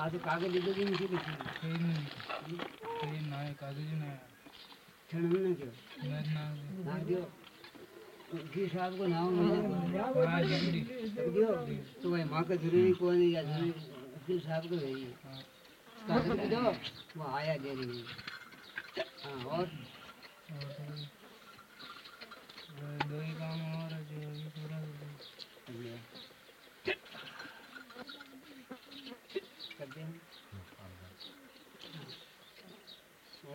ಅದು ಕಾಗದ ಇದ್ದದ್ದು ನಿಮಗೆ ಗೊತ್ತಿಲ್ಲ ನಾಯಿ ಕಾಗದ ಚೆನ್ನಾಗಿ जी साहब को नाम तो भाई माँ का ज़रूरी कौन है या ज़रूरी वकील साहब को है कागज़ दो वो आया दे रही हाँ और?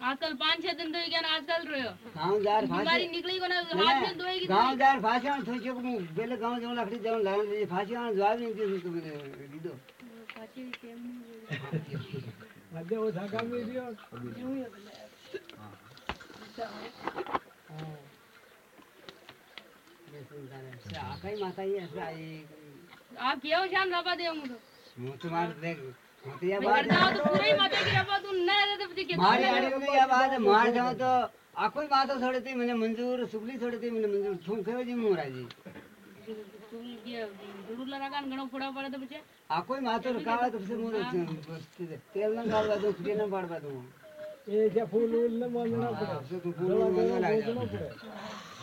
आजकल पाँच छह दिन तो क्या ना आजकल रोयो गाँव जार बीमारी फांसी निकली को ना हाथ में धोएगी गाँव जार फांसी आन थोड़ी चुप मु बेले गाँव जो लकड़ी जाऊँ लान दीजिए फांसी आन जवाब नहीं दी तो मैंने दीदो पाची टेम नहीं वो धागा में दियो। है। ही आप क्यों शाम रबा दे मुझे मुँह तुम्हारे देख। मोतिया मैं बात करता हूँ तो पूरे ही माता की रबा तू न रहते बच्चे के मारी आड़ी हो गई अब आज मार जाओ तो आको ही बात थोड़ी थी मैंने मंजूर सुगली थोड़ी थी मैंने मंजूर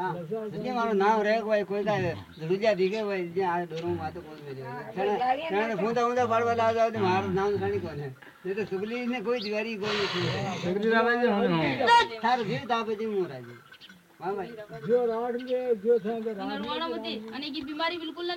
रुपया મારું નામ રહે बात કોઈ मैं तो ये ભાઈ જે આ जब फूल फुलवा लड्डे गिरे जाओ हाँ सुधार को लग जाए तो मारो नाम निशान न रहेगा કોઈ तो हाँ तो है तो मोरा जी हाँ भाई जो राड में जो था तो राड नरवाना मती અને की बीमारी बिल्कुल ना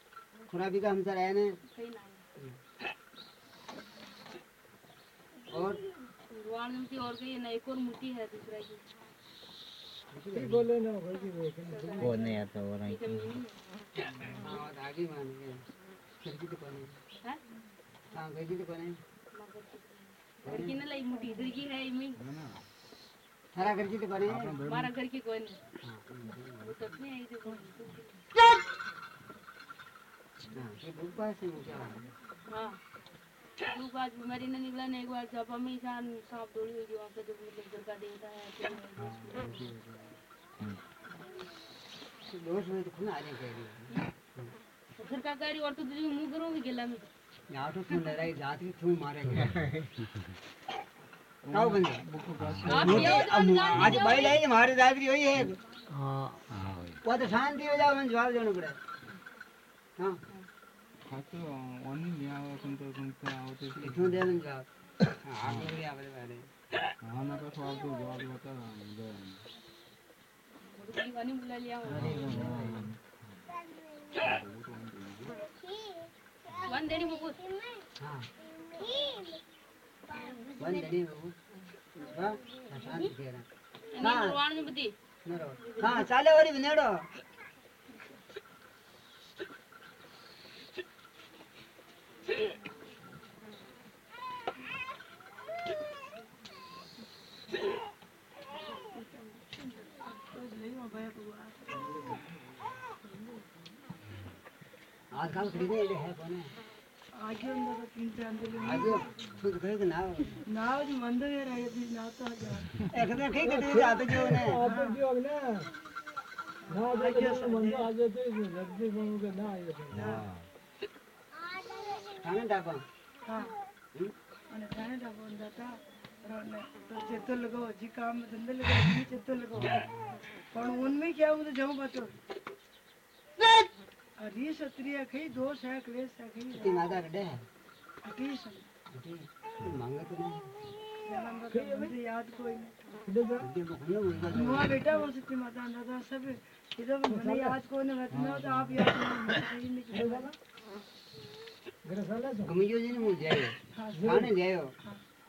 खुरा भी का हम सर ने और? भगवान और कहीं ना एक और मूर्ति है दूसरा की। बोले ना वो नहीं आता वो नहीं हाँ। और आगे मान गए। खिड़की तो कौन है? है? हाँ तो कौन है? लड़की ने लाई मोटी इधर की है इमी। थारा खिड़की तो कौन है? हमारा घर की कोई नहीं वो तब नहीं हाँ तू आज बीमारी न निकला ने एक बार जब हम इंसान सांप दौड़ी हुई वहाँ पे जो मतलब घर देवता है। तो दोस्त में तो खुना आ जाए कह रही तो और तो तुझे मुँह करूँगी गेला में यहाँ तो सुन ले जाती थू मारेंगे काऊ बंदे तो आज भाई लाई हमारी दादरी हुई है। हाँ वो तो शांति हो जाओ मैं जवाब देना पड़े हाँ। खातो ओनी नहीं आवा तुम तो तुम से आवते इतने दे मैं जवाब हाँ आप लोग यहाँ बड़े बड़े हाँ आज काम खरीदे ये है कौन है? आगे अंदर तो तीन टाइम दे आगे खुद कहे कि ना ना जो मंद है रहे भी ना तो जा। एक दिन कहीं कटे जाते जो ने आप जो ना। ना आगे मंद आगे। तो लग भी बनोगे ना आगे थाने डाको हाँ। અને ઠાણે ટાકો જતા જતો લગો જી કામ ધંધે લગો જી જતો લગો પણ उनमें क्या मुझे जाऊँ बचो अरे सत्रिया कई दोष है क्लेश है कई तीन आधा गड्ढे है? अटीस मांगा तो नहीं। मुझे याद कोई नहीं। बेटा वो सब इधर याद कोई नहीं तो आप याद नहीं ગમી ગયો છે ને હું જયો ખાને જયો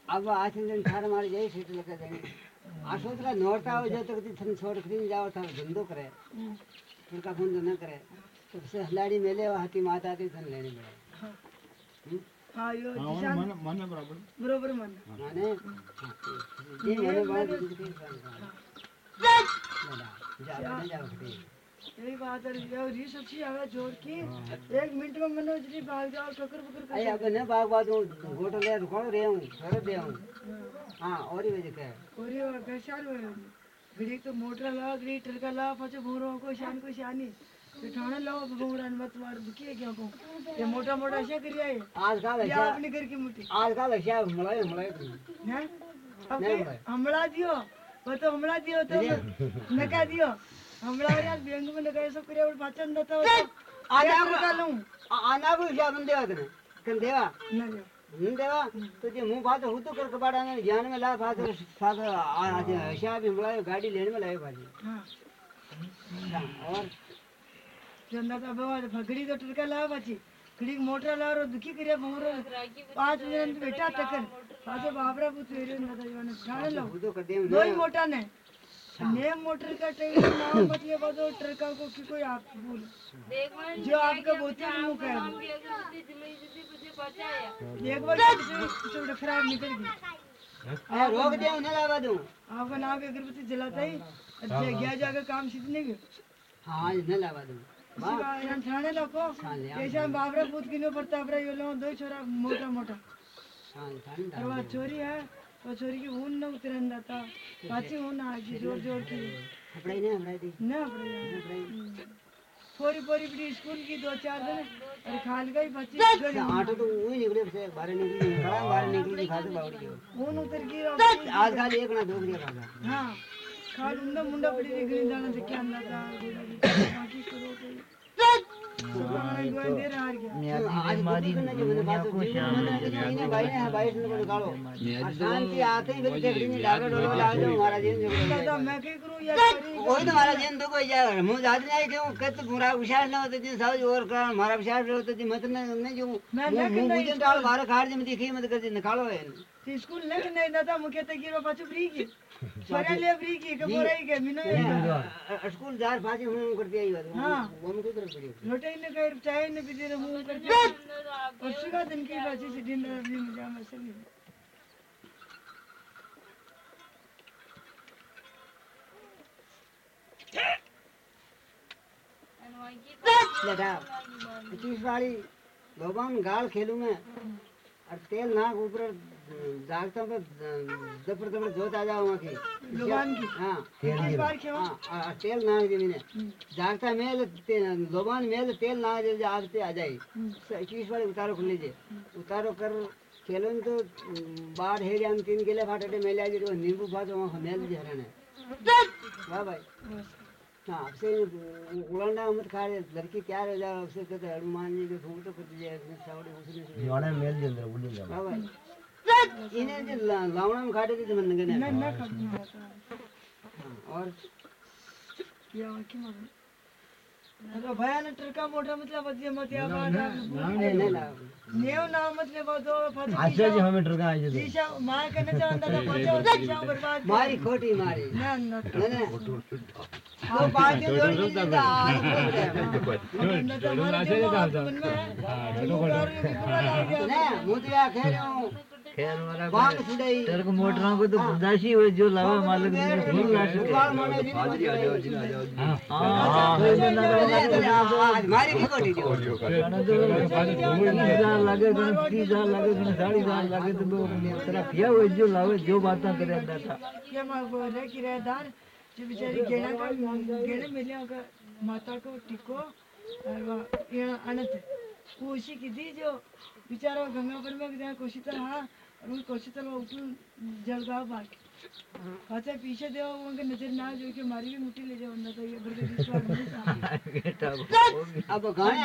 આવવા આ ચંદન થાર મારે જઈ સીટ લખે જઈ આ સોતરા નોરતા આવે જો તો કદી થન છોડ ખરીને જાવ થાર ધંધો કરે ફૂલકા ફોન ન કરે તો સે હલાડી મેલે હાથી માતા થી થન લેને મળે હા યો મને મને બરાબર બરાબર મને મને જે મને બરાબર જાવ જાવ यही बात है ये रीस अच्छी आवे ज़ोर की। एक मिनट में मनो जरी भाग जाओ ठोकर बकर कर अब न बाग बात हूँ गोटो ले रुको रे हूँ घर दे हूँ हाँ और ही वजह है? और ये गशाल में घड़ी तो मोटर ला घड़ी टरका ला पाछे भोरो को शान को शानी भोरा मत मार है क्या को? ये मोटा मोटा ऐसा करिया है। आज का या वैसा अपने घर की मुट्ठी। आज का वैसा मलाई मलाई हैं दियो वो तो दियो तो नका दियो? हमला यार बैंक में नका सब करिया और पाचन देता हो आज आज आप- लूँ आना को हिसाब न देवा तने कन देवा नहीं देवा तो जे मुँह बात हूँ तो कर कबाड़ा ने ज्ञान में ला फात साथ आ आज हिसाब ही मलाई गाड़ी लेने में लाए भाजी हाँ और चंदा का बाबा भगड़ी तो टरका ला पाची घड़ी मोटर ला रो दुखी करिया भोरो पाँच दिन बेटा टकर पाछे बाबरा पुत वेरे न दाई ठाणे लो कर दो मोटा ने ने मोटर का टाइम नाम मतलब बातो ट्रका को की कोई आप बोल। जो आपका बोतल मुँह का है। एक बार खराब निकल गई। ए रोक दे उन्हें लावा दूँ। आपका नाम की अगरबत्ती जलाता ही। अच्छा गया जाकर काम सीखने के? हाँ इन्हें लावा दूँ। इसी ठाणे बाबरा पूत किनो पड़ता है ये लोग दो ही छोरा मोटा मोटा हाँ चोरी है। वो चोरी की ऊन न उतरन जाता पाची ऊन आगी ज़ोर ज़ोर की। कपड़े नहीं हमारे दी। ना पड़ेगा पोरी पोरी पड़ी स्कूल की दो चार दिन और खाल गई बच्ची गई आटो तो वही निकले से बाहर निकली खड़ा बाहर निकली खाते बावड़ी ऊन उतर गई आज खाली एक ना दो दिया खागा हाँ खाल उंदा मुंडा पड़ी रही गई दाना से क्या अंदर था बाकी करो तो को शांति आते ही दो हमारा जेन मैं तो कोई जा मुँह जात नहीं क्यों कत पूरा विश्वास ना होता जिन सब और कर? हमारा विश्वास होता जी मत नहीं जो मुँह मुझे डाल बाहर खाड़ जी मत दिखी मत कर जी निकालो है स्कूल नहीं नहीं दादा मुख्य तक गिरो पाछू फ्री की सोरे ले की के बोरा के मिनो स्कूल जार फाजी हूँ करती आई बात हाँ। वो मुझे तरफ़ पड़ी लोटे ने कहीं चाय ने भी दे मुँह कर दिया और सुगा दिन की बाजी से दिन भी मज़ा मसल लगा। पच्चीस वाली भगवान गाल खेलू में और तेल नाक ऊपर जागता पर दपर दपर जोत आ जाओ वहाँ की लोबान की? हाँ एक बार क्यों? हाँ और तेल नाक दे मैंने। जागता मेल ते- लोबान मेल तेल नाक दे आगते आ जाए। इक्कीस वाली उतारो खुले जे उतारो कर खेलो न तो बाढ़ हेरी हम तीन किले फाटे मेले आ जी नींबू भात वहाँ मेल जी हरण है वाह भाई। हाँ आपसे उड़ाना मत खा रहे लड़की क्या रह जाओ आपसे कहते हनुमान जी के फूल तो दीजिए सावड़े उसने मेल के अंदर वाह भाई। इन्हें जो ला- में खाटे थे तो मन लगे मैं मैं कर दूँगा। और या की मत अरे भयान ट्रका मोटा मतलब बदिया मत या बात नहीं ला नेव ना मतलब दो फट आश्चर्य जी हमें ट्रका आई जो शीशा मार करने से अंदर पहुँचे शीशा बर्बाद मारी खोटी मारी। ना ना नहीं नहीं। तो बातें थी तो आज हैं। ना तो है वो नहीं मुझे क्या कह रहा हूँ। खेर वाला बांग मोटरों को तो बंदाशी हो जो लावे मालिक ने फूल बाल माने जी हाँ हाँ आज मारी की कोटी जो हज़ार लगे तो तीस हज़ार लगे तो साढ़े हज़ार लगे तो तेरा पिया हो जो लावे जो बातें करे अंदर था ये माँ बोल रहे किराएदार जो बेचारी गेड़ा का गेड़े मिले होगा माता को टिको और वो ये अनंत उसी की थी जो बेचारा गंगापुर में कोशिता हाँ वो कोशिता में ऊपर जलगांव बाग अच्छा पीछे दे उनके नज़र ना जो कि मारी भी मुट्ठी ले जाओ ना तो ये बड़े बेटा अब गाने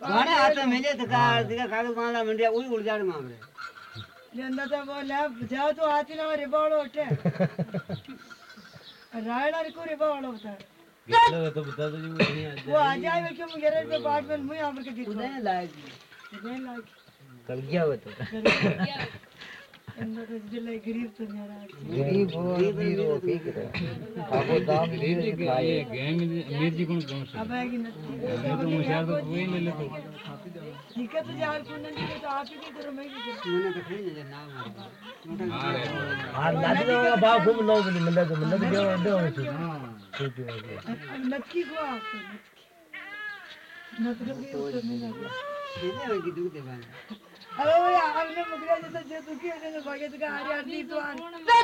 गाने में मिले तो का दिखा कागज़ माला मंडिया उड़ी उड़ जाड़ मामले लेंदा था वो ले जाओ तो आती ना रिबा वाला उठे। रायड़ा को रिबा वाला होता है तो बता दो जी वो नहीं आ वो आ जाए क्यों मुझे रे पे बाट में मुझे यहाँ पर के दिखो। उदय लायक। वो तो तो दिल है तो गरीब हो अमीर हो ठीक है आपको दाम दिए खाए गैंग अमीर जी कौन कौन सा अब आएगी ना तो मुझे तो कोई नहीं लेते दिक्कत तो यार को नहीं तो आप ही करो मैं की मैंने तो खड़ी नज़र ना मारी हाँ लाज का भाव खूब लो मतलब तो मतलब जो दो ठीक है। अब नटकी को आप नटकी को तो नहीं लगा सीधे में की दूध दे बन अरे वो दुखी है तो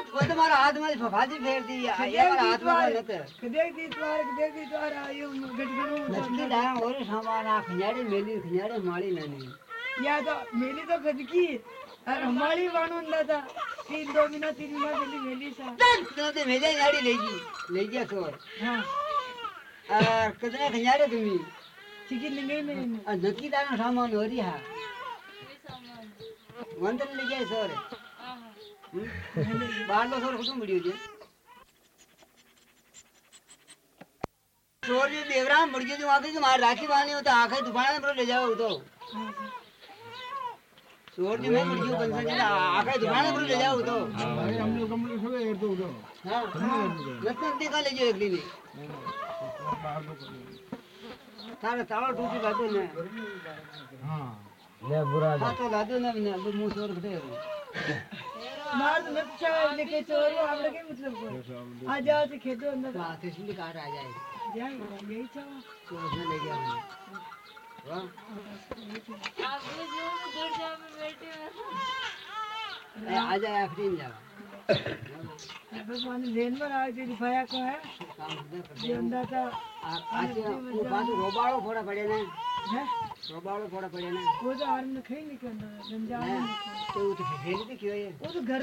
तो तुम्हारा हाथ में फफाजी फेर दी ये हमारा हाथ में नत कदे दी द्वार कदे दी द्वार आयो गटगणो लक्की लाया और सामान आ खियाड़े मेली खियाड़े माड़ी नानी या तो मेली तो खुद और हमारी वाणु अंदा था तीन दो महीना तीन महीना जल्दी मेली सा तो ते मेजे गाड़ी लेगी ले गया सोर हाँ कितने खियाड़े तुम्ही चिकी लिंगे नहीं आ दाना सामान हो रही है वंदन ले गया सोर। बाहर लो सोर कुटुंब वीडियो जे। सोर जो देवराम मुड़ गया जो आके तुम्हारे राखी बांधनी हो तो आँखें दुकान में ले जाओ तो। सोर जो मैं मुड़ गया बंसन जी आँखें दुकान में ले जाओ तो। अरे हम लोग हम लोग सब एयर तो उठो हाँ नतन देखा ले जाओ अगली ने तारा ताला टूटी बात लादो ने ले बुरा हाँ तो लादो ना बिना दो मुँह से खड़े हो। मार तो मत चाय लेके चोर वो आप लोग मतलब को आ जाओ तो खेतो अंदर तो से सुन काट आ जाए। जाए यही चाहो तो उसने ले गया वाह आपने जो दूर जा में बैठे हैं आ जाए आखिरी में जाओ। भगवान लेन पर आ जो दिखाया को है कर था आ- आज वो बात रोबाड़ो फोड़ा पड़े ना है रोबाड़ो फोड़ा पड़े ना वो तो आर्म ने खाई नहीं करना हैं? तो वो तो फेल भी क्यों है वो तो घर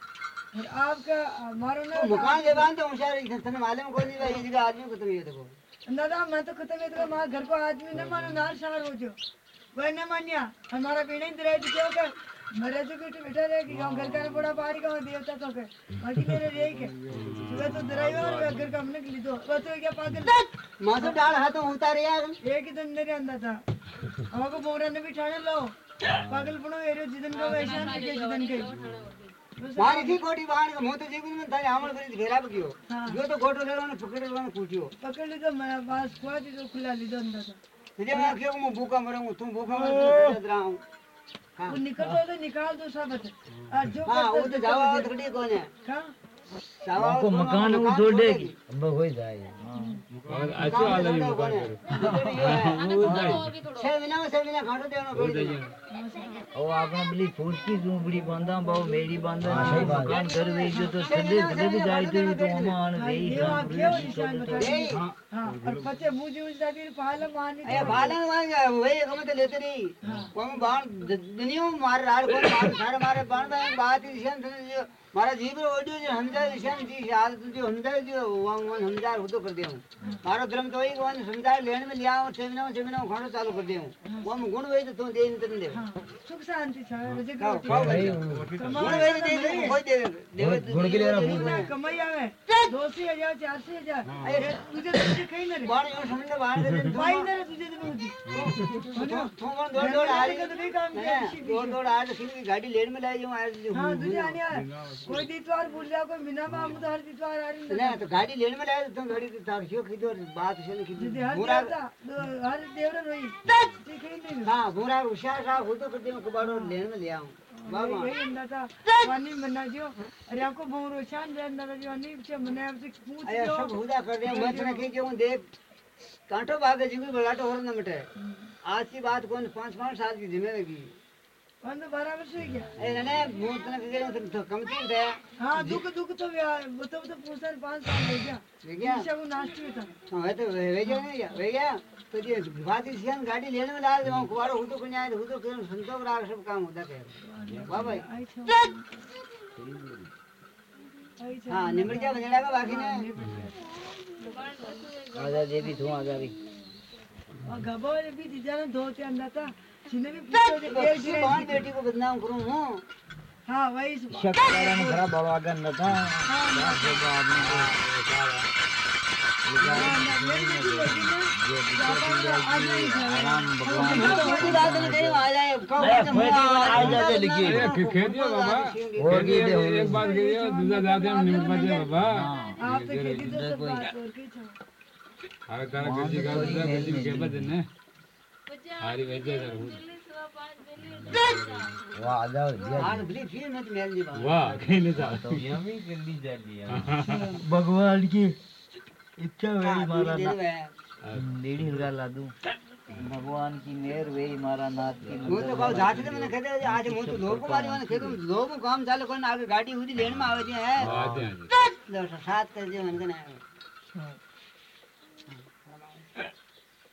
और आपका मारो ना तो मकान तो होशियार है तने मालूम कोई नहीं भाई ये आदमी को तो ये देखो। दादा मैं तो खत्म है तो माँ घर को आदमी न मानो नाल सार हो जो वह न मानिया हमारा पीढ़ी ही रहे क्यों कर मरे तो कुछ बेटा रहे कि गाँव घर का बड़ा पारी का देवता तो कर बाकी मेरे रहे के सुबह तो ड्राइवर और घर का हमने ली दो वो तो क्या पागल। मासो डाल हाथों उतारे यार। एक ही दिन मेरे अंदर था। हमको मोरा ने भी ठाने लो पागल पनो एरो जिदन को वैसा के जिदन के मारी थी कोटी बाहर का मुँह तो जीवन में था हमल करी घेरा बकियो हाँ जो तो गोटो ले ने पकड़े वाने पूछियो पकड़ ली तो मैं पास खुआ दी तो खुला ली दो अंदर था तुझे मैं क्यों मैं भूखा मरूँगा तुम भूखा मर रहा हूँ वो निकल दो तो निकाल दो सब और जो हाँ वो तो जावा तकड़ी कौन है कहाँ जावा मकान वो छोड़ देगी अब हो जाए अच्छी वाला ही मकान छह महीना छह महीना खाटो देना पड़ेगा। और आपने बली फूट की झूपड़ी बांधा बाबू मेरी बांधा नहीं मकान कर वे जो तो थले थले भी जाए तो तो अमान वे रही है? हाँ। और पचे मुझे उस जाती पाला मानी ए बालन मांग वही कम तो लेते रही कम बाण दुनिया में मार राड़ को मार सारे मारे बाण में बात ही निशान जो मारा जीव ओडियो जो हमजा निशान जी याद जो हमजा जो वांग वन हमजा हो तो कर दिया हूँ। મારો ધર્મ તો એ કોણ સમજાય લેણ મે લ્યા ઓર સેમિનો સેમિનો ઘણો ચાલુ કરી દેવું ઓમ ગુણ હોય તો તું દેન તને દેવ સુખ શાંતિ છે રજે કરો ખાવ ગુણ હોય તો દે કોઈ દે દેવ ગુણ કે લેરા ગુણ કમાઈ આવે 2000 4000 અરે તુજે તુજે કઈ ન રે બાર યો સમજને બહાર દે ભાઈ ન રે તુજે દે તું તું કોણ દોડ દોડ આ તો કઈ કામ કે દોડ દોડ આ તો સીધી ગાડી લેણ મે લાઈ જાઉં આ હા તુજે આને કોઈ દીતવાર ભૂલ જા કોઈ મિના માં આમ તો હર દીતવાર આ રે ના તો ગાડી લેણ મે લાઈ તો ગાડી તાર ક્યો खीदो बात से नहीं दीदी खीदी हर है हाँ होशियार वो तो कर दे मैं कबाड़ो लेण में ले आऊँ बाबा वही था पानी मना जो अरे आपको बहुत रोशान जो नहीं मने आपसे पूछ अरे सब हुदा कर दे जो देख कांटो भागे ज़िंदगी बलाटो हो न मिटे आज की बात कौन पाँच पाँच साल की ज़िम्मेदारी कौन तो बारह वर्ष हो गया। अरे नने मुँह तने कही तो कम थी थे हाँ दुख दुख तो व्या- वो तो वो तो पूछा पाँच साल हो गया। ठीक है पीछे वो नाश्ते में था। हाँ तो वे गया नहीं वे गया। तो ये बात इसी गाड़ी लेने में डाल दे वहाँ कुवारो हुदो को न्याय हुदो के संतोष राग सब काम होता है। वाह भाई। आई छो। आई छो। हाँ निमड़ जा भी और गबो ने भी दीजा ने दो ते था। कौन बेटी को बदनाम करूँ हूँ? हाँ वही शक कारण खरा बाबा का न था। तो बाबा? हरी वैद्य सर वाह आ जाओ आज भली फिर मत मेल दी वाह कहने जा तो यमी जल्दी जा लिया भगवान की इच्छा वही मारा ना नीड़ी हज़ार ला दूँ भगवान की मेहर वे मारा नाथ की वो तो कहो जात के मैंने कह कहते आज मु तो लोग मारी मैंने खेतो लोग काम चालू कोन आगे गाड़ी हुई लेने में आवे जी है साथ कर जे मन के ना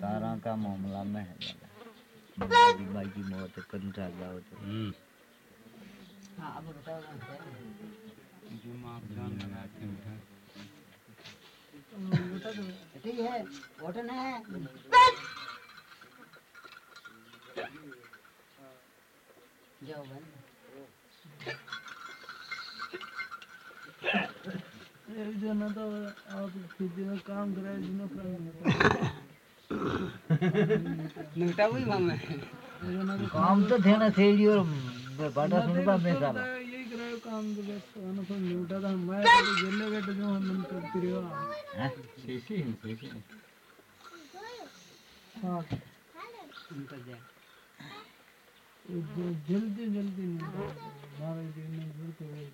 तारा का मामला में है। भाई की मौत कदम चल रहा होता है हम्म। हाँ अब बताओ जो माँ जान लगाते हैं ठीक है होटल है। जाओ बंद काम तो थे ना सही और बाटा सुनता मैं साला यही कराए काम तो बस आना तो न्यूटा था मैं तो जेले बैठे जो हम करते रहो हैं? सीसी सीसी हाँ जाए जो जल्दी जल्दी मारे दिन में दूर तो गए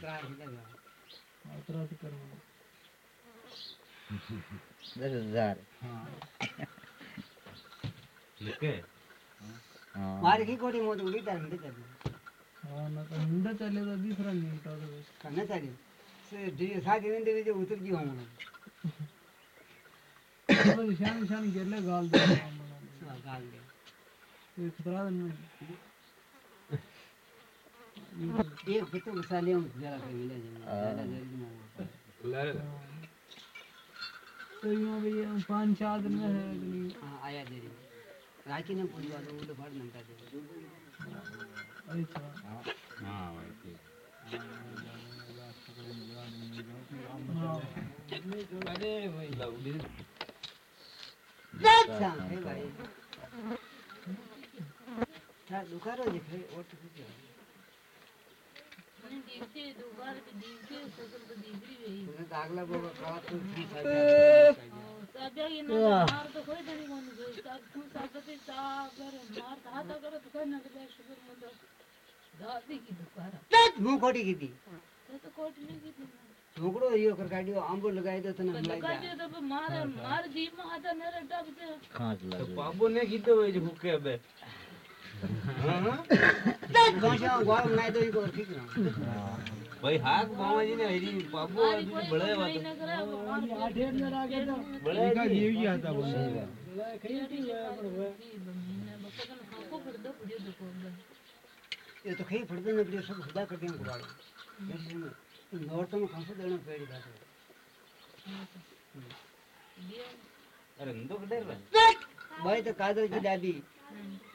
त्रास हो जाएगा आतरा दस हज़ार। हाँ। मार की कोटी मोट उड़ी तार हिंदे कर हाँ ना तो मुंडा चले तो दूसरा न्यूटा तो बस करना से दिए साथ दिन दे जो उतर की हूँ बस शान शान गेले गाल दे। गाल दे। खतरा नहीं। एक पितो गुस्सा ले हम जरा के मिले जरा तो यूँ भी पाँच चार दिन में है हाँ आया दे राखी ने पूरी बात वो फाड़ नमता दे अच्छा हाँ भाई ठीक हाँ अरे भाई लाउडी अच्छा है भाई था दुखारो जे है और तो कुछ देखते दोबारा भी देखते ससुर को देख रही वही तूने तो अगला को कहा की सब मार तो कोई नहीं कौन गई सब तू तो सब अगर मार था तो तो कोई ना तो शुगर मतलब दादी की गाँव भाई हाक मामा जी ने हरी बाबू बड़े बात। बड़े जीव ही आता बोल ये तो कहीं फड़दे ने प्रिय सब खुदा कर दिया गुबाल ऐसे में औरतों में देना पेड़ जाता है। अरे इंदो कदर भाई तो कादर की दादी। हाँ।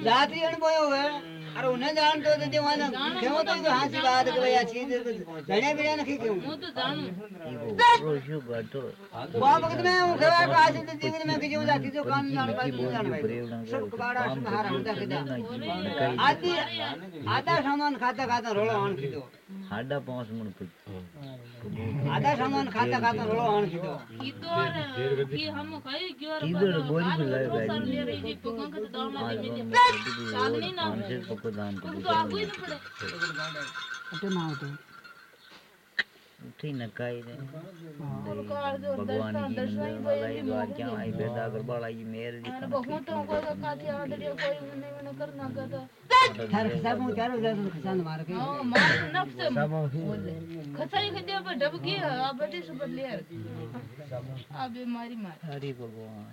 જાતિ અણ બોયો હે અરે ઉને જાણતો તો તે વાના કેવો તો હાસી વાત કરે આ ચીજ જણ્યા બીણ્યા નથી કેવું. હું તો જાણું. શું ગતો બા વખત મે હું ખાતા ખાતા રોળો આણ સામાન ખાતા ખાતા રોળો उठी न काई दे भगवान की मलाई वाक्या आई बेदा कर बड़ा ये मेरे जी मैंने बहुत तो को का थी ऑर्डर ये कोई मैंने मैंने कर ना कर हर सब मु चारों जान खसान मार के हाँ मार नफ्स सब खसाई के दे पर डब के अब बटे सब ले आ बीमारी मार हरि भगवान।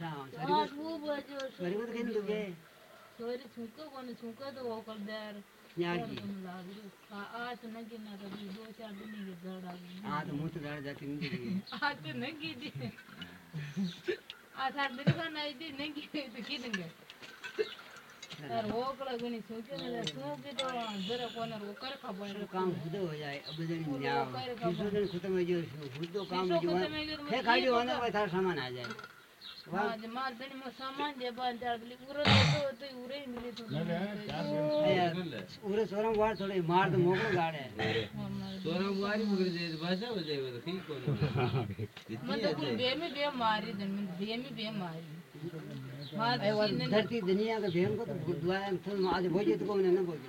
शाम सरी आठ वो बजो सरी को तो कहीं तो गए। सोरी छुको कोने छुको तो वो कर दे यार की आज तो नहीं गिना कभी दो चार दिन के जड़ आ हाँ तो तो दाढ़ जाती नहीं दिखी आज तो की थी आज हर दिन का नहीं नहीं की तो की देंगे यार वो कड़ा गुनी सोचे ना सोचे तो जरा कोने वो कर खबर सब काम खुद हो जाए अब जन न्याव किसी दिन खत्म हो जाए खुद तो काम हो जाए। है खाली होने पर थारा सामान आ जाए। ಉರೆ ಸೋರಂ ವಾರ ಥೋಡೆ ಮಾರ್ದ ಮೋಗಳು ಗಾಡೆ ಸೋರಂ ವಾರಿ ಮುಗಿದ ಭಾಷೆ ಬಜಾಯ ठीक कोन मतलब बे में बे मारी दिन में बे में बे मारी धरती दुनिया का भेम को तो गुरुद्वारा में तो आज भोजे तो को ने ना भोजे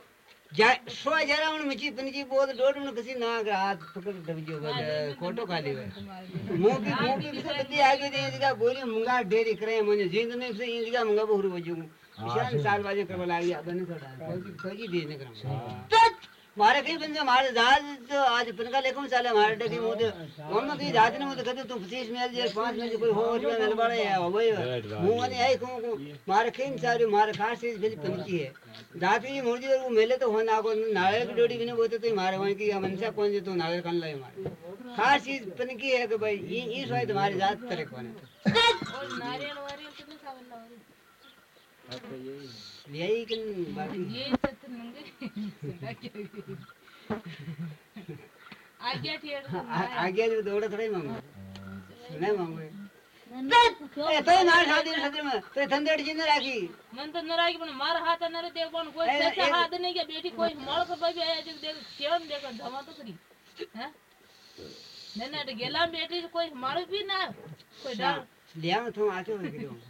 सो जरा उन मची पनजी बोल डोड उन कसी ना हाथ पकड़ दब जो कोटो खाली वे मुँह की मुँह की किसे बदी आगे दे जगह बोली मंगा डेरी करे मुझे जिंद में से इन जगह मुंगा बहुर बजू ईशान साल बाजे करवा लागी बने थोड़ा कोई कोई दे नहीं करम मारे कहीं बंदे मारे जहाज़ तो आज पनका लेकर चाले हमारे डगे मुझे हम कहीं जहाज़ ने मुझे कहते तुम पच्चीस मेल जे पाँच मेल जे कोई हो जो मेल बड़े है वही मुँह ने आई को को मारे कहीं सारे मारे खास चीज़ भेज पनकी है। जहाज़ की मुर्जी वो मेले तो होना को नाले की डोडी भी नहीं बोलते तो मारे वहीं की मनसा कौन जे तो नाले कन लाए मारे। खास चीज़ पनकी है कि भाई ये ये शायद हमारी जात तरह कौन है नारियल वारियल कितने सावन लाओ यही कि बाकी ये सत्य मंगे आगे ठेड़ तो आ- आगे जो दौड़ा थोड़ा ही मांगो नहीं मांगो ए तो मार शादी शादी में तो धंधे जी ने राखी मन तो नरागी पण मार हाथ नरे देख पण कोई ए, सच्चा ए- हाथ नहीं के बेटी कोई मळ को भाई आया जो देख केवन देख धमा तो करी हैं नन्ना तो गेला बेटी कोई मारो भी ना कोई डर लिया मैं तुम आते हो गिरो ને ને હવે પેલી આવે ને ધીરે ધીરે આવો પણ તો મારા હાથ એને સાવ હાથ ન હોય તો બેટા ખીજા રોટી તો ખાલી રોટી ખાઉં તી તીની ટેમ બરાબર હું કીધું એક આંગળી ન રહેતો હા હા એ કેરું ના થાય જો કે રોટી તો ખાલી કામ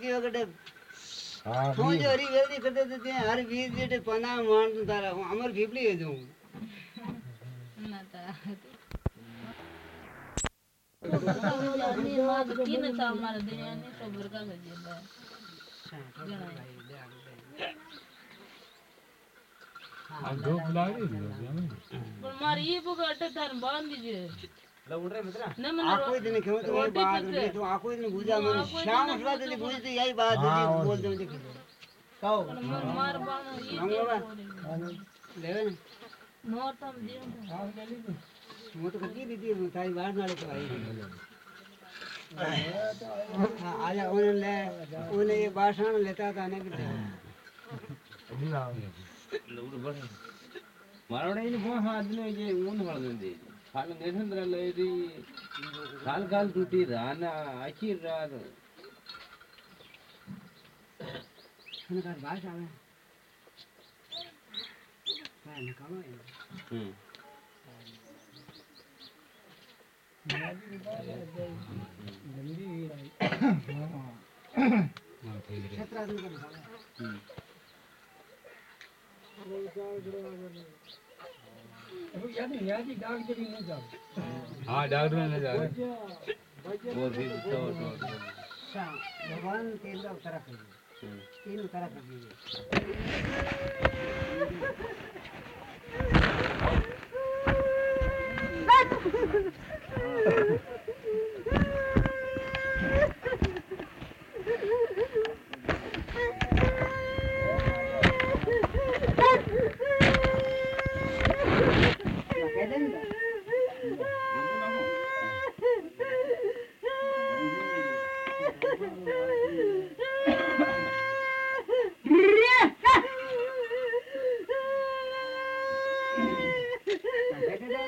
की वगड़े फ़ोन जो हरी वेली करते थे ते हर बीज जेटे पना मान तारा हूँ अमर फीपली है जो ना ता अपनी माँ की न था हमारा दुनिया ने तो बरका कर दिया अब दो बुला रही है पर मारी ये बुगाटे धर्म बाँध दीजिए आपको ही दिन खेमे तो वही बात तो नहीं तो आपको ही दिन बुझा मैंने। शाम उठवा दे बुझ दे यही बात है तो बोल दे मुझे कहो मार बानो ये लेवे मोर तम जीव मोर तो ककी दीदी तारी बाहर नाले तो आई हाँ, आजा उन्हें ले उन्हें ये बासन लेता था ने कितने लोग बस। मारो नहीं बहुत आदमी ये उन वाले दे। వాళ్ళు నిజంద్రలో ఇది కాలు కాలు దుడ్డిరు అన్న అఖీర్ రాదు భాష క్షేత్రాధికారం हाँ डॉक्टर नहीं जा वो भी तो तो, तो भगवान तीन लोग तरफ़ तीन तरफ़ Ha ha ha! कर दीजिए कह देंगे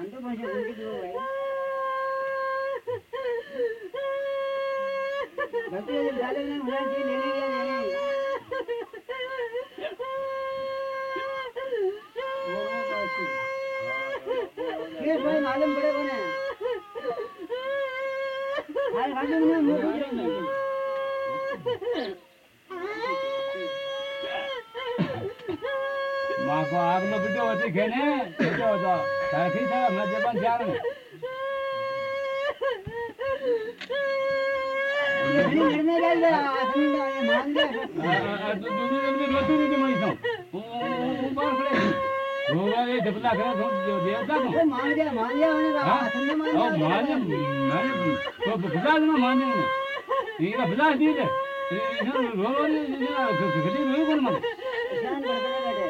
आंदो भाषा उनकी जो है गलती है जब डाले नहीं मुझे जी लेने गया लेने ये भाई मालूम पड़े बने हाल मालूम नहीं मुझे पूछ रहे हैं આખો આગનો બીડો હતી ઘેને બીડો હતો તારથી છે મેં જબન જાર ને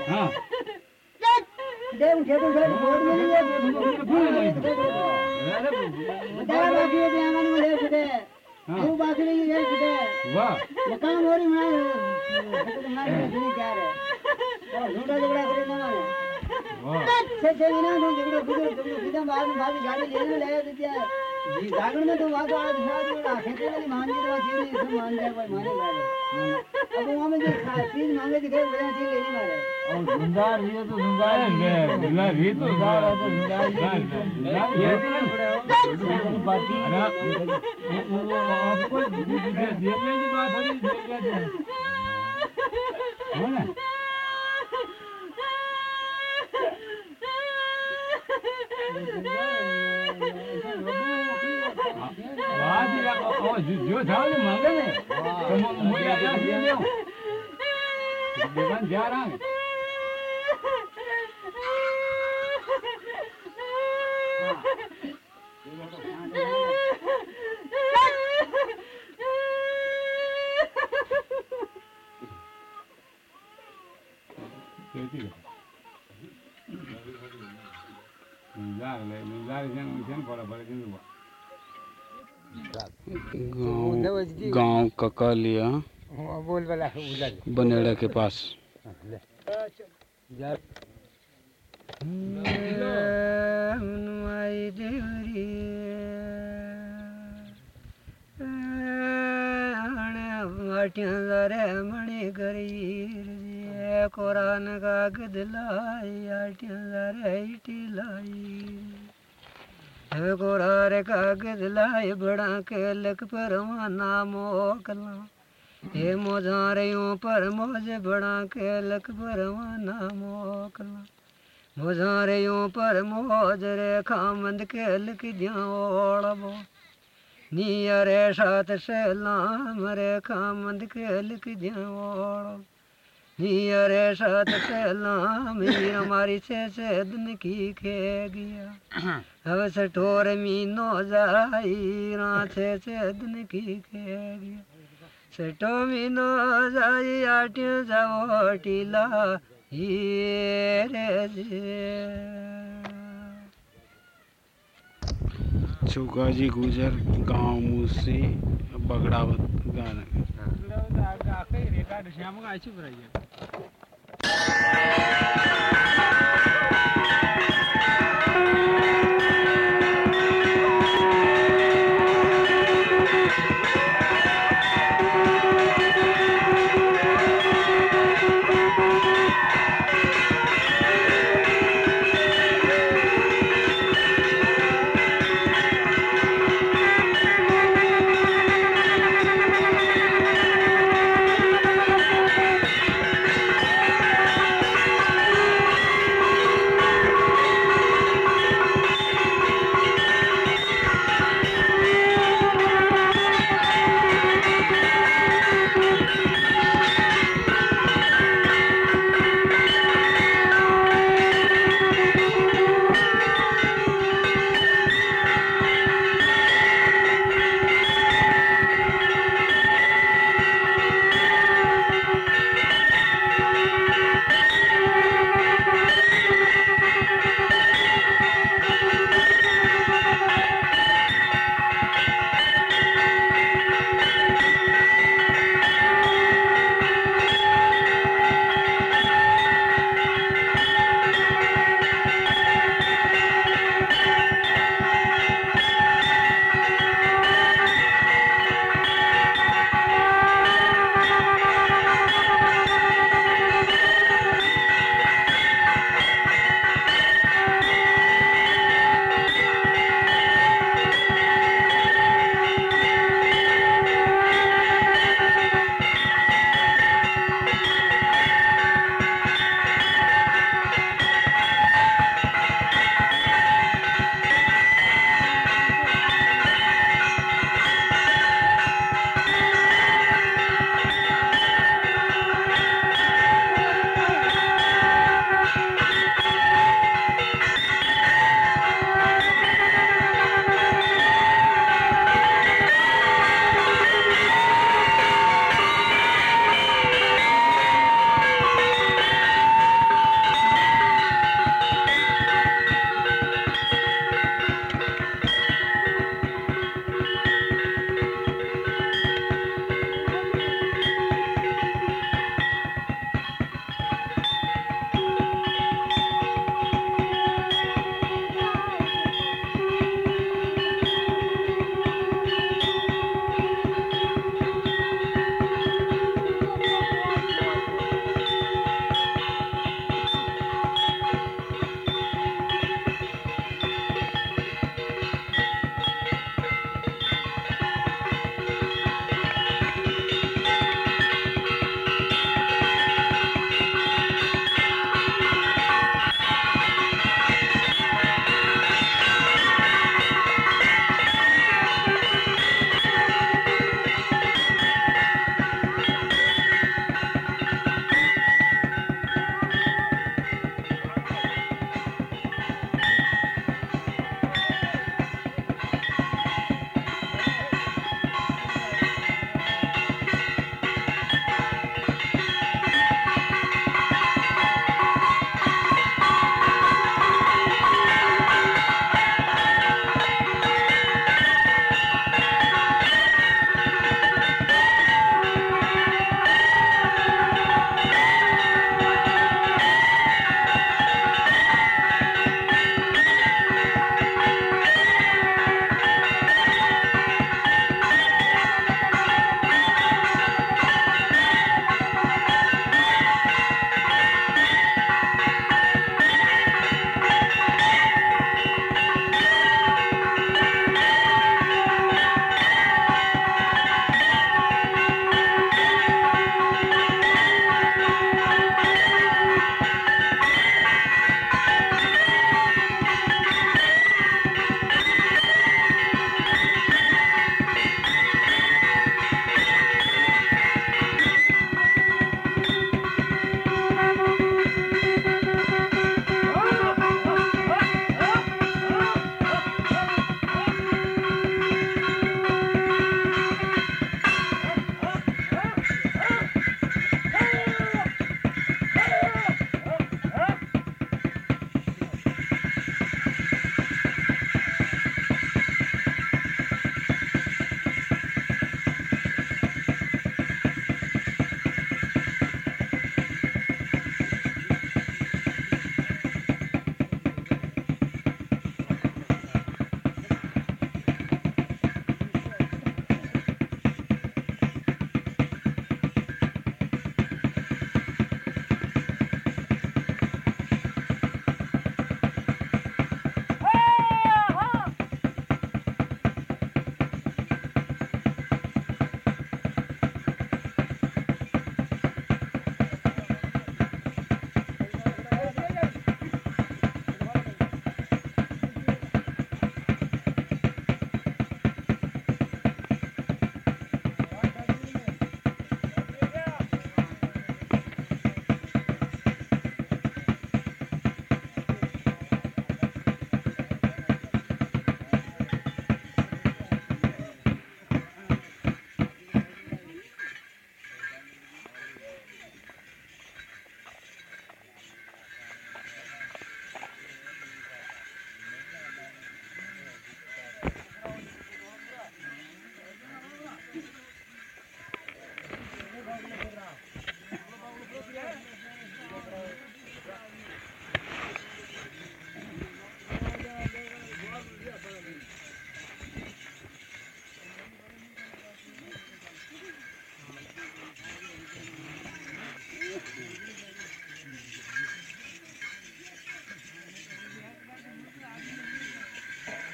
हाँ दे उनके तो सर बोर्ड में लिए बता बाकी है देवान में ले सुधे तू बाकी नहीं है सुधे वाह। मकान हो रही मैं तुम्हारे में सुनी क्या रे और झूठा झगड़ा करे ना माने। वाह। से से बिना तो झगड़ा खुद खुद सीधा बाद में भाभी गाड़ी लेने ले आया तो क्या जागरण में तो वहाँ तो आज दिखा दो ना खेते वाली मान जी तो चीज़ नहीं सब मान जाए कोई माने मारे अब वहाँ में जो खा- चीज़ मांगे दिखे बड़ा चीज़ लेनी मारे और जिंदार रियो तो जिंदार है जिंदार री तो जिंदार है तो जिंदार ही। ये तो बाकी अरे वो वो आपको देखने की बात है देखने हो ना ઓ જો જાવ ને માંગે ને. તમે મોયા જાવ દેવાન જ્યાં આવે ककालिया बोल वाला उधर बनेड़ा के पास मणि करी कोरान कागद लाई आटिया लाई है कोरा रे कागद लाई बड़ा के लक परवाना मोकला हे मोजारियों पर मोज बड़ा के लक परवाना मोकला मोजारियों पर मोज रे खामंद के लक द्याओड़बो नियरे सात सलाम रे खामंद के लक द्याओड़बो नियरे सात सलाम मीर हमारी से से दिन की खे गया अब सठोर मीनो जाई राछे से दिन की खे गया सटो मीनो जाई आटियो जाओ टीला ये रे जे चौकाजी गुजर गाँव मूसी बगड़ावत गाना। da ga kai riga da shi ya muka ci birayya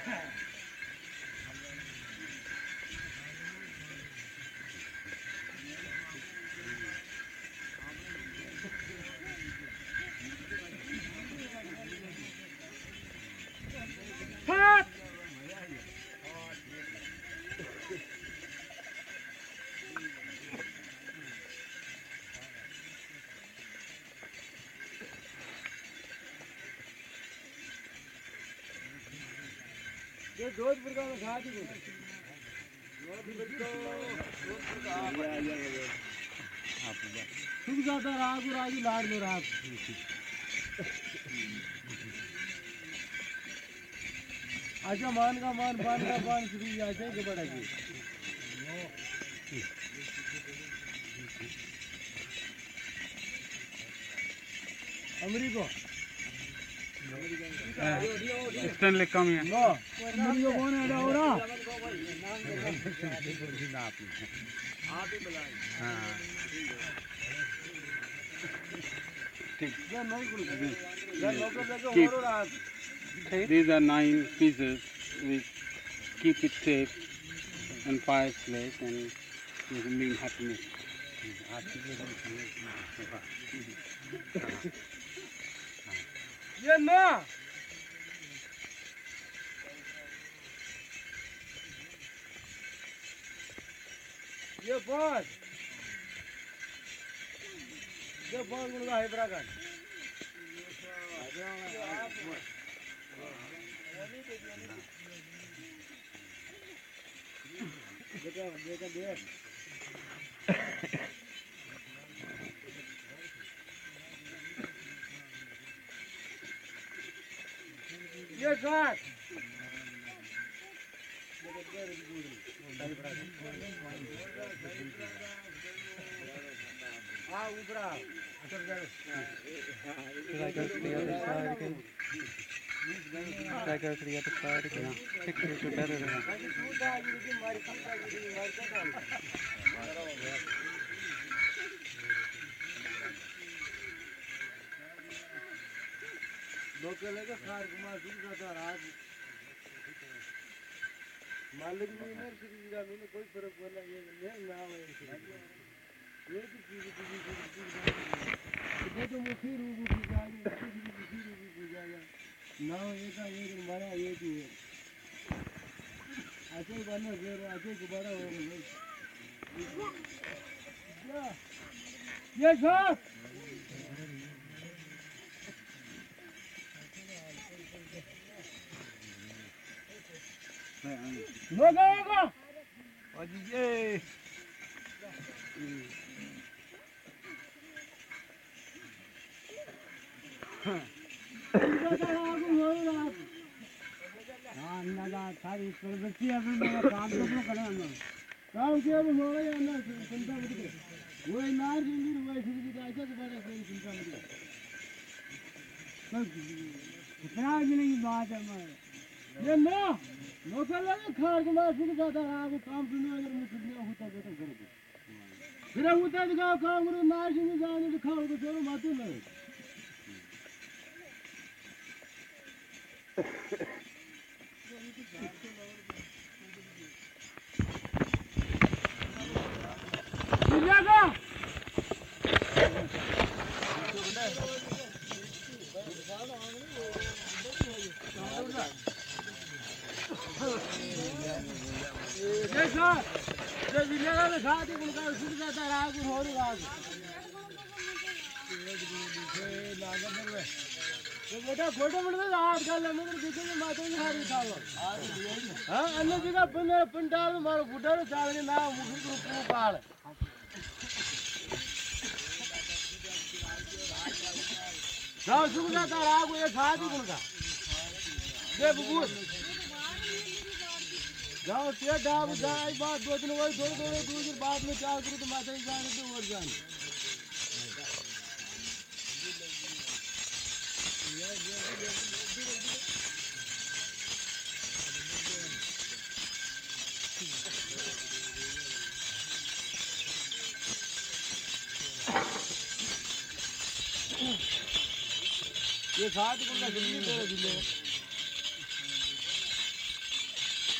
Yeah. बनाई सुख जाता राग रागी लाड में राग अच्छा मान का मान पान का पान श्री आशा के बड़ा की। अमरीको स्टैनली कम है लो अमरीको कौन है हो रहा Keep. These are nine pieces. We keep it safe in fireplace and it will mean happiness. ये ना बस दे बस म्हणून आहे ब्रागान बेटा बेटा दे ये गाठ पाँच ये पाँच गुण का हैदराबाद ये सात हाँ ऊपरा लोकल का खार कुमार सिंह का राज मालिक भी नहीं श्री जी का मैंने कोई फ़र्क पड़ा ये नहीं नाम है ये तो चीज़ चीज़ चीज़ ये तो मुखी रूप की जाए मुखी रूप की जाए नाम ये का ये बड़ा ये भी है ऐसे बना फिर ऐसे को बड़ा हो गया ये साहब ज़िंदगी का ऐसा बड़ा कोई चिंता मत कर इतना भी नहीं बात है मैं ये ना लोकल वाले खार के मार फिर जाता है वो काम सुनने अगर मुझे नहीं होता तो कर दे फिर होता दिखाओ काम करो नार ज़िंदगी जाने दिखाओ तो चलो मातू नहीं जाएगा जैसा जो विलेगा में खा दी उनका सुन जाता राग हो राग तो बेटा फ़ोटो फ़ोटो में हाथ कर ले मगर देखे में माता ने हारी था हाँ अन्य जगह पंद्रह पंडाल में मारो बुढ़ा रो चावनी ना मुखी को पू पाल जाओ सुन जाता राग ये खा दी उनका दे बुबू जाओ ते डाब, जाए, बात दो दिन वही थोड़े थोड़े दो दिन बाद में चार करो तो माता जाने तो और जाने। ये साथ ही कुंडा ज़िंदगी तेरे ज़िले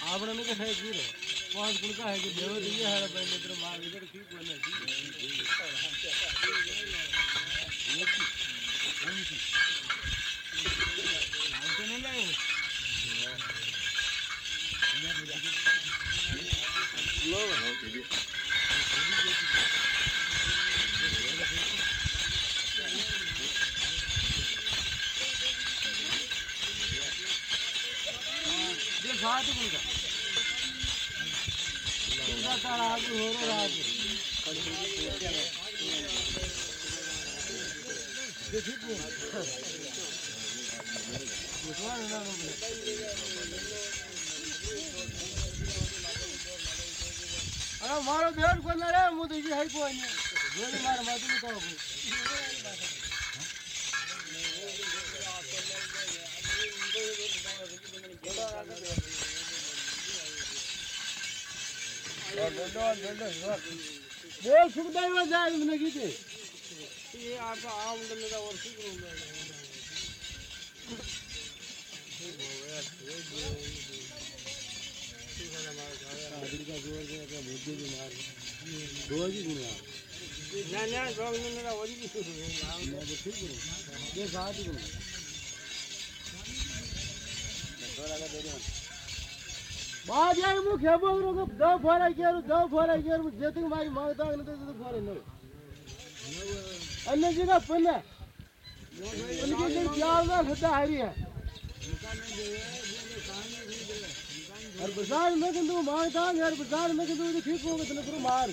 आपने में क्या है जी रे पाँच कुल का है कि देव दिए है भाई मित्र मार इधर की कोई नहीं लो కాదు ఇంకా ఇంకా రాదు హోరు రాదు અરે મારો બેટ કોને રે, હું તો હજી હાઈપો મારે માથું કાપું बोल सुखदेव जाए मैंने गीते ये आपका आम मेरा और ठीक हो गया दो जी गुना ना ना रोग ने मेरा और भी ठीक हो। गया मैं तो ठीक हूँ ये साथ ही गुना थोड़ा का दे दो યાર હું ખેબો રોગ દ ફોરા ગેર દ ફોરા ગેર જેતી મારી માંગતા નથી તો ફોરે ન अन्य जगह पन्ना उनके लिए प्यार ना होता हरी है और बाजार में किंतु मारता है यार बाजार में किंतु ठीक होगा तो मार